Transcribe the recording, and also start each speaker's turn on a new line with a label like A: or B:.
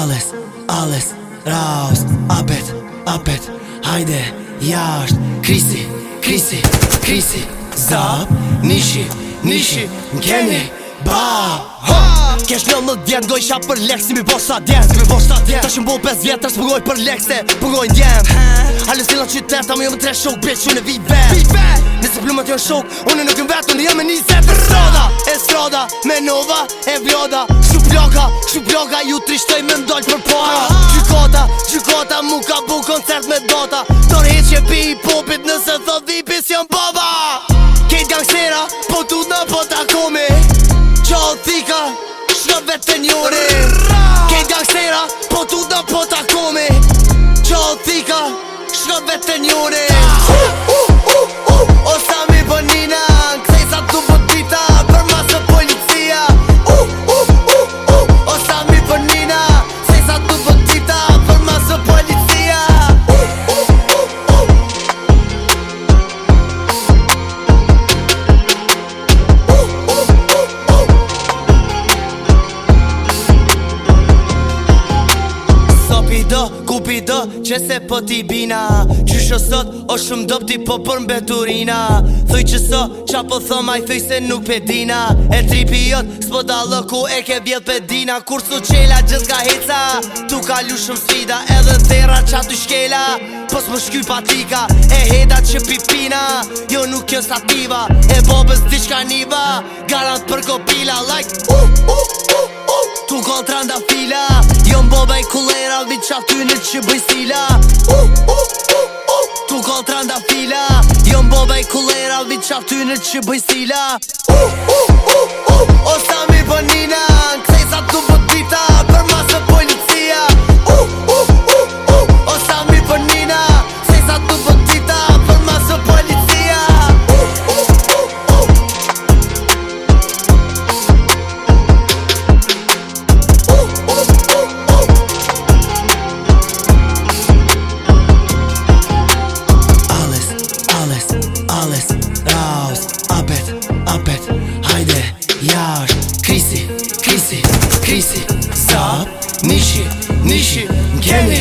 A: Alles, alles, raus, apet, apet, hajde, jasht Krisi, krisi, krisi, zap, nishi, nishi, n'keni, ba
B: Ha! Kesh në në djenë, goj shabë për lekë, si mi bo sa djenë Si mi bo sa djenë, ta shumë bo 5 vjetër, së shumë për lekë, se për në djenë Ha! Halë si në qytetë, ta më jëmë tre shokë, bitch, unë e vit vet Vit vet! Nësi plumë atë jo shokë, unë nuk jëmë vetë, unë jëmë e një zetë Roda, e s'roda, me nova, e vjoda, Qy bloga ju trishtoj me mdojnë për para Gjykota, gjykota mu ka bu koncert me dota Tërhet që pi i popit nëse thot dhipis jën baba Kejt gangstera, po t'u dhe po t'akomi o thika, shkët vetë të ori Kejt gangstera, po t'u dhe po t'akomi o thika, shkët vetë të ori Uh, uh Kupi do që se po ti bina Qysho sot o shumë do pëti po për mbeturina Thuj që so qa po thoma i thuj se nuk pedina dina E tri pijot s'po da ku e ke vjet pedina dina Kur su qela gjës ka heca Tu ka lu shumë sfida edhe dhera qa tu shkela Pos më shky patika e heda që pipina Jo nuk kjo sativa e bobës di niva Garant për kopila like uh uh uh uh Tu kontranda fila Jo mbo bëjt qa tynit që bëjt stila uh, uh, uh, uh. Tu kol fila Jo mbobaj kulera Vit qa tynit që bëjt stila uh, uh, uh, uh. Osta
A: Can we